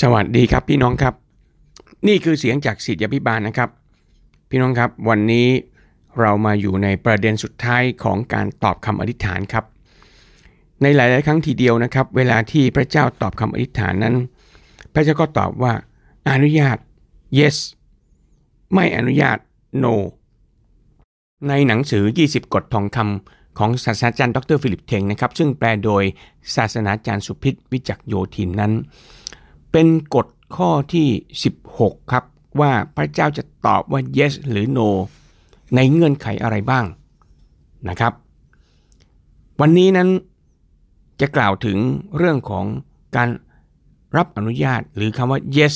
สวัสดีครับพี่น้องครับ นี่คือเสียงจากศิษยาภิบาลนะครับ พี่น้องครับวันนี้เรามาอยู่ในประเด็นสุดท้ายของการตอบคำอธิษฐานครับ ในหลาย ๆ ครั้งทีเดียวนะครับ เวลาที่พระเจ้าตอบคำอธิษฐานนั้น พระเจ้าก็ตอบว่า อนุญาต yes ไม่อนุญาต no ในหนังสือ 20 กฎทองคำของศาสตราจารย์ดรฟิลิปเทงนะครับซึ่งแปลโดยศาสนาจารย์สุพิษวิจักโยธินนั้น เป็นกฎข้อที่ 16 ครับ ว่าพระเจ้าจะตอบว่า yes หรือ no ในเงื่อนไขอะไรบ้างนะครับ วันนี้นั้นจะกล่าวถึงเรื่องของการรับอนุญาตหรือคำว่า yes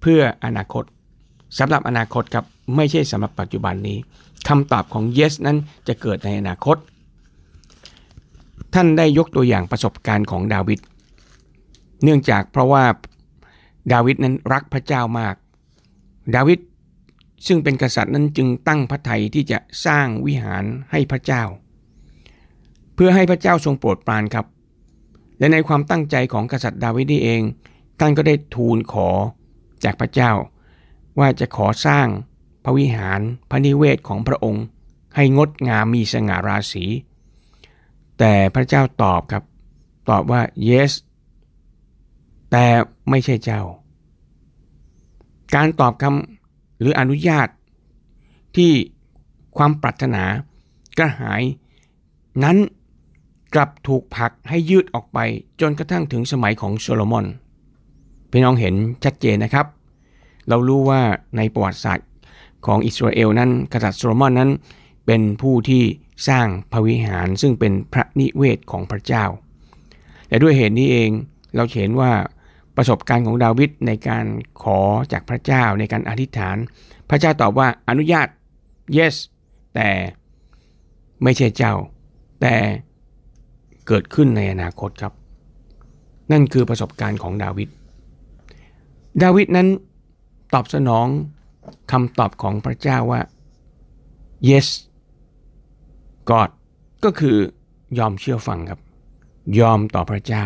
เพื่ออนาคตสำหรับอนาคตครับไม่ใช่สำหรับปัจจุบันนี้คำตอบของ yes นั้นจะเกิดในอนาคต ท่านได้ยกตัวอย่างประสบการณ์ของดาวิดเนื่องจากเพราะว่า ดาวิดนั้นรักพระเจ้ามาก ดาวิดซึ่งเป็นกษัตริย์นั้นจึงตั้งพระทัยที่จะสร้างวิหารให้พระเจ้า เพื่อให้พระเจ้าทรงโปรดปรานครับ และในความตั้งใจของกษัตริย์ดาวิดนี่เองท่านก็ได้ทูลขอจากพระเจ้า ว่าจะขอสร้างพระวิหารพระนิเวศของพระองค์ ให้งดงามมีสง่าราศี แต่พระเจ้าตอบครับ ตอบว่า yes แต่ไม่ใช่เจ้า การตอบคำหรืออนุญาต ที่ความปรารถนากระหาย นั้นกลับถูกผลักให้ยืดออกไปจนกระทั่งถึงสมัยของโซโลมอนพี่น้องเห็นชัดเจนนะครับ เรารู้ว่าในประวัติศาสตร์ของอิสราเอลนั้นกษัตริย์โซโลมอนนั้น เป็นผู้ที่สร้างพระวิหารซึ่งเป็นพระนิเวศของพระเจ้า และด้วยเหตุนี้เองเราเห็นว่า ประสบการณ์ของดาวิดในการขอจากพระเจ้าในการอธิษฐาน พระเจ้าตอบว่าอนุญาต yes แต่ไม่ใช่เจ้า แต่เกิดขึ้นในอนาคตครับ นั่นคือประสบการณ์ของดาวิดดาวิดนั้นตอบสนองคำตอบของพระเจ้าว่า yes God ก็คือยอมเชื่อฟังครับ ยอมต่อพระเจ้า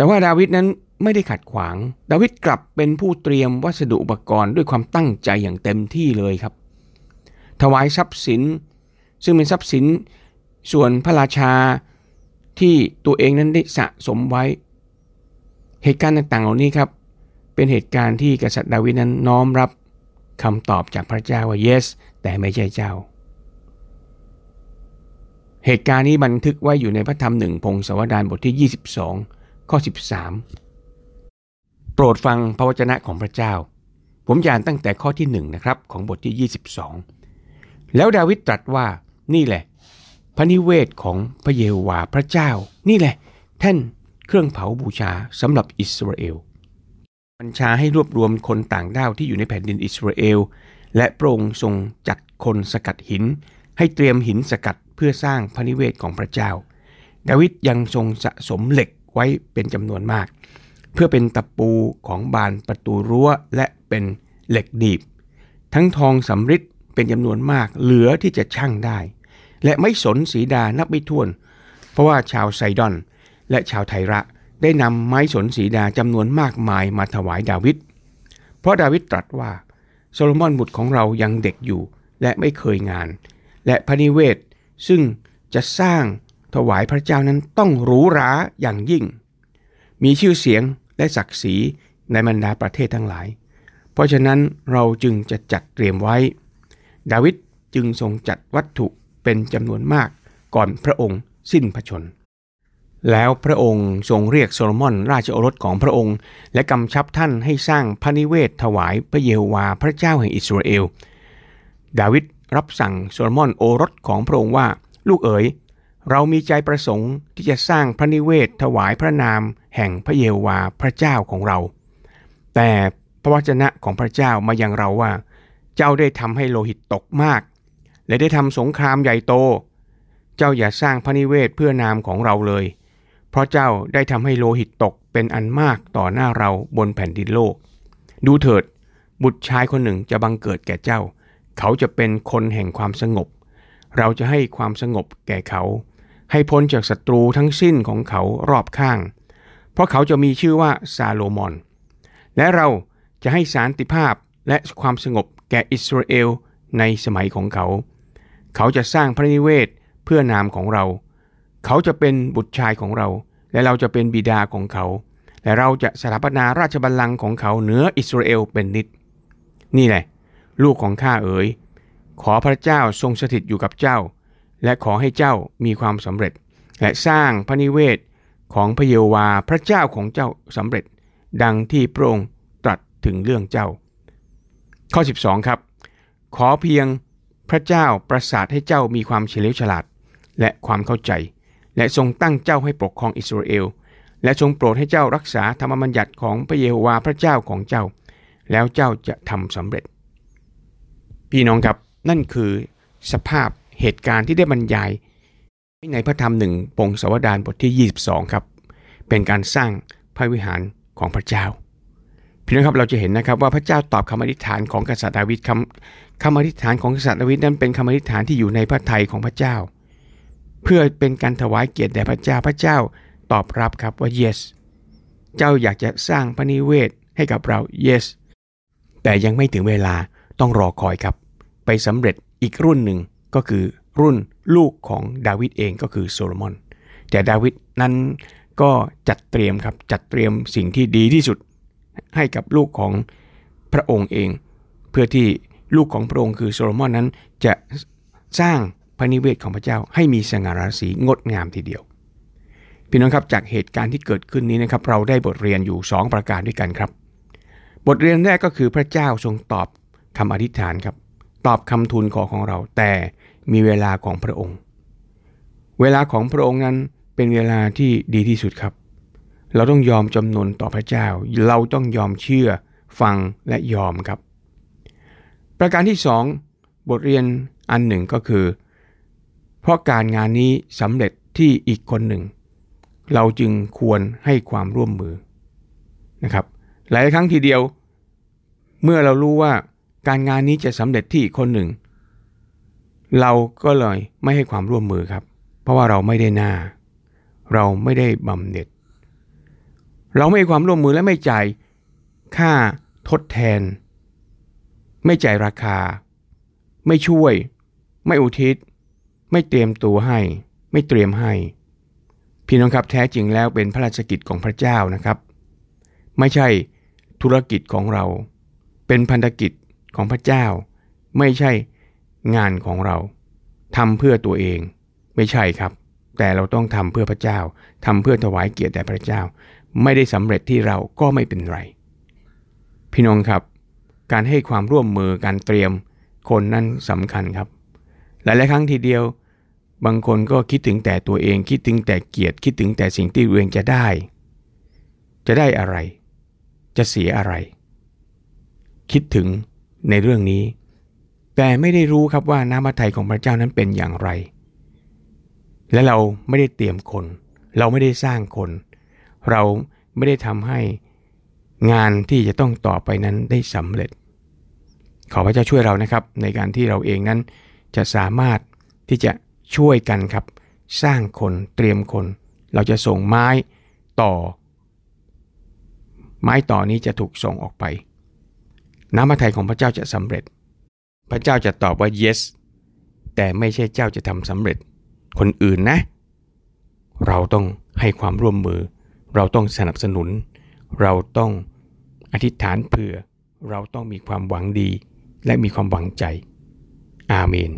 แต่ว่าดาวิดนั้นไม่ได้ขัดขวาง ดาวิดกลับเป็นผู้เตรียมวัสดุอุปกรณ์ด้วยความตั้งใจอย่างเต็มที่เลยครับ ถวายทรัพย์สิน ซึ่งเป็นทรัพย์สินส่วนพระราชาที่ตัวเองนั้นได้สะสมไว้ เหตุการณ์ต่างๆ เหล่านี้ครับ เป็นเหตุการณ์ที่กษัตริย์ดาวิดนั้นน้อมรับคำตอบจากพระเจ้าว่า yes แต่ไม่ใช่เจ้า เหตุการณ์นี้บันทึกไว้อยู่ในพระธรรมหนึ่งพงศาวดารบทที่ 22 ข้อ 13 โปรดฟังพระวจนะของพระเจ้า ผมอ่านตั้งแต่ข้อที่1นะครับของบทที่ 22 แล้วดาวิดตรัสว่านี่แหละ พระนิเวศของพระเยโฮวาห์พระเจ้า นี่แหละ แท่นเครื่องเผาบูชาสำหรับอิสราเอลบัญชาให้รวบรวมคนต่างด้าวที่อยู่ในแผ่นดินอิสราเอล และพระองทรงจัดคนสกัดหิน ให้เตรียมหินสกัดเพื่อสร้างพระนิเวศของพระเจ้า ดาวิดยังทรงสะสมเหล็ก ไว้เป็นจำนวนมาก เพื่อเป็นตะปูของบานประตูรั้วและเป็นเหล็กดีบ ทั้งทองสำริดเป็นจำนวนมากเหลือที่จะชั่งได้ และไม่สนสีดานับไม่ถ้วน เพราะว่าชาวไซดอน และชาวไทระได้นำไม้สนสีดาจำนวนมากมายมาถวายดาวิดเพราะดาวิดตรัสว่าโซโลมอนบุตรของเรายังเด็กอยู่และไม่เคยงาน และพระนิเวศซึ่งจะสร้าง ถวายพระเจ้านั้นต้องหรูหราอย่างยิ่ง มีชื่อเสียงและศักดิ์ศรีในบรรดาประเทศทั้งหลาย เพราะฉะนั้นเราจึงจะจัดเตรียมไว้ ดาวิดจึงทรงจัดวัตถุเป็นจำนวนมากก่อนพระองค์สิ้นพระชน แล้วพระองค์ทรงเรียกโซโลมอนราชโอรสของพระองค์ และกำชับท่านให้สร้างพระนิเวศถวายพระเยโฮวาห์พระเจ้าแห่งอิสราเอล ดาวิดรับสั่งโซโลมอนโอรสของพระองค์ว่า ลูกเอ๋ย เรามีใจประสงค์ที่จะสร้างพระนิเวศถวายพระนามแห่งพระเยโฮวาพระเจ้าของเรา แต่พระวจนะของพระเจ้ามายังเราว่า เจ้าได้ทำให้โลหิตตกมาก และได้ทำสงครามใหญ่โต เจ้าอย่าสร้างพระนิเวศเพื่อนามของเราเลย เพราะเจ้าได้ทำให้โลหิตตกเป็นอันมากต่อหน้าเราบนแผ่นดินโลก ดูเถิด บุตรชายคนหนึ่งจะบังเกิดแก่เจ้า เขาจะเป็นคนแห่งความสงบ เราจะให้ความสงบแก่เขา ให้พ้นจากศัตรูทั้งสิ้นของเขารอบข้าง เพราะเขาจะมีชื่อว่าซาโลมอน และเราจะให้สารติภาพและความสงบแก่อิสราเอลในสมัยของเขา เขาจะสร้างพระนิเวศเพื่อนามของเรา เขาจะเป็นบุตรชายของเรา และเราจะเป็นบิดาของเขา และเราจะสถาปนาราชบัลลังก์ของเขาเหนืออิสราเอลเป็นนิด นี่แหละ ลูกของข้าเอ๋ย ขอพระเจ้าทรงสถิตอยู่กับเจ้า และขอให้เจ้ามีความสำเร็จ และสร้างพระนิเวศของพระเยโฮวาพระเจ้าของเจ้าสำเร็จ ดังที่พระองค์ตรัสถึงเรื่องเจ้า ข้อ 12 ครับ ขอเพียงพระเจ้าประสาทให้เจ้ามีความเฉลียวฉลาด และความเข้าใจ และทรงตั้งเจ้าให้ปกครองอิสราเอล และทรงโปรดให้เจ้ารักษาธรรมบัญญัติของพระเยโฮวาพระเจ้าของเจ้า แล้วเจ้าจะทำสำเร็จ พี่น้องครับนั่นคือสภาพ เหตุการณ์ที่ได้บรรยายในพระธรรมหนึ่งปงสวดานบทที่ 22 ครับ เป็นการสร้างพระวิหารของพระเจ้า พี่น้องครับเราจะเห็นนะครับว่าพระเจ้าตอบคำอธิษฐานของกษัตริย์ดาวิดคำคำอธิษฐานของกษัตริย์ดาวิดนั้นเป็นคำอธิษฐานที่อยู่ในพระทัยของพระเจ้า เพื่อเป็นการถวายเกียรติแด่พระเจ้าพระเจ้าตอบรับครับว่า yes เจ้าอยากจะสร้างพระนิเวศให้กับเรา yes แต่ยังไม่ถึงเวลาต้องรอคอยครับ ไปสำเร็จอีกรุ่นหนึ่ง ก็คือรุ่นลูกของดาวิดเองก็คือโซโลมอน แต่ดาวิดนั้นก็จัดเตรียมครับจัดเตรียมสิ่งที่ดีที่สุดให้กับลูกของพระองค์เอง เพื่อที่ลูกของพระองค์คือโซโลมอนนั้นจะสร้างพระนิเวศของพระเจ้าให้มีสง่าราศีงดงามทีเดียว พี่น้องครับจากเหตุการณ์ที่เกิดขึ้นนี้นะครับเราได้บทเรียนอยู่ 2 ประการด้วยกันครับ บทเรียนแรกก็คือพระเจ้าทรงตอบคำอธิษฐานครับ ตอบคำทูลขอของเรา แต่มีเวลาของพระองค์ เวลาของพระองค์นั้นเป็นเวลาที่ดีที่สุดครับ เราต้องยอมจำนนต่อพระเจ้า เราต้องยอมเชื่อฟังและยอมครับ ประการที่สองบทเรียนอันหนึ่งก็คือ เพราะการงานนี้สำเร็จที่อีกคนหนึ่ง เราจึงควรให้ความร่วมมือนะครับ หลายครั้งทีเดียว เมื่อเรารู้ว่า การงานนี้จะสำเร็จที่อีกคนหนึ่ง เราก็เลยไม่ให้ความร่วมมือครับ เพราะว่าเราไม่ได้หน้า เราไม่ได้บำเหน็จ เราไม่ให้ความร่วมมือและไม่จ่ายค่าทดแทน ไม่จ่ายราคา ไม่ช่วย ไม่อุทิศ ไม่เตรียมตัวให้ ไม่เตรียมให้ พี่น้องครับแท้จริงแล้วเป็นพระราชกิจของพระเจ้านะครับ ไม่ใช่ธุรกิจของเรา เป็นพันธกิจ ของพระเจ้า ไม่ใช่งานของเราทำเพื่อตัวเอง ไม่ใช่ครับ แต่เราต้องทำเพื่อพระเจ้าทำเพื่อถวายเกียรติแด่พระเจ้า ไม่ได้สำเร็จที่เราก็ไม่เป็นไร พี่น้องครับ การให้ความร่วมมือการเตรียมคนนั้นสำคัญครับ หลายๆครั้งทีเดียว บางคนก็คิดถึงแต่ตัวเอง คิดถึงแต่เกียรติคิดถึงแต่สิ่งที่ตัวเองจะได้ จะได้อะไร จะเสียอะไร คิดถึง ในเรื่องนี้ แต่ไม่ได้รู้ครับว่าน้ำพระทัยของพระเจ้านั้นเป็นอย่างไร และเราไม่ได้เตรียมคน เราไม่ได้สร้างคน เราไม่ได้ทำให้งานที่จะต้องต่อไปนั้นได้สำเร็จ ขอพระเจ้าช่วยเรานะครับ ในการที่เราเองนั้นจะสามารถที่จะช่วยกันครับ สร้างคนเตรียมคน เราจะส่งไม้ต่อ ไม้ต่อนี้จะถูกส่งออกไป น้ำพระทัยของพระเจ้าจะสำเร็จ พระเจ้าจะตอบว่า yes แต่ไม่ใช่เจ้าจะทำสำเร็จ คนอื่นนะ เราต้องให้ความร่วมมือ เราต้องสนับสนุน เราต้องอธิษฐานเผื่อ เราต้องมีความหวังดี และมีความหวังใจ อาเมน